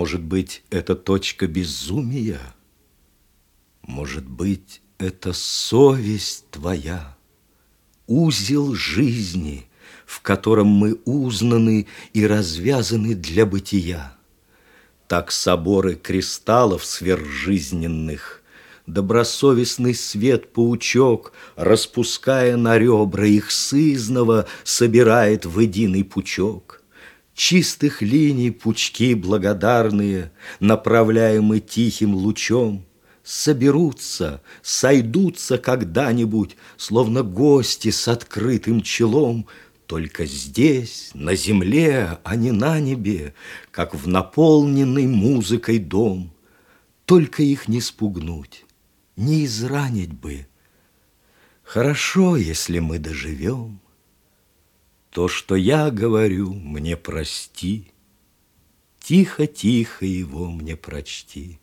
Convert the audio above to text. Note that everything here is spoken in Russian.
Может быть, это точка безумия? Может быть, это совесть твоя, Узел жизни, в котором мы узнаны И развязаны для бытия. Так соборы кристаллов сверхжизненных Добросовестный свет паучок, Распуская на ребра их сызного, Собирает в единый пучок. Чистых линий пучки благодарные, Направляемы тихим лучом, Соберутся, сойдутся когда-нибудь, Словно гости с открытым челом, Только здесь, на земле, а не на небе, Как в наполненный музыкой дом. Только их не спугнуть, не изранить бы. Хорошо, если мы доживем. То, что я говорю, мне прости, Тихо-тихо его мне прочти.